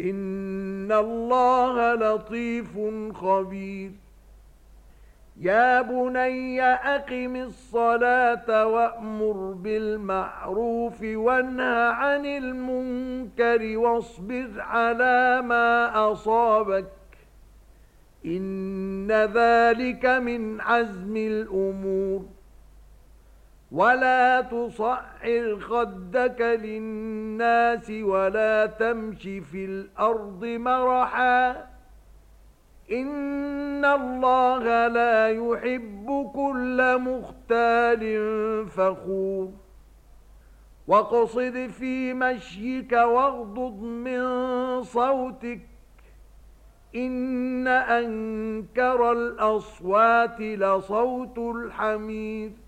ان الله لطيف خبير. يا بني اقم الصلاه وامر بالمعروف وانه عن المنكر واصبر على ما اصابك ان ذلك من عزم الأمور. ولا تصعر خدك للناس ولا تمشي في الأرض مرحا إن الله لا يحب كل مختال فخور واقصد في مشيك واغضض من صوتك إن أنكر الأصوات لصوت الحميد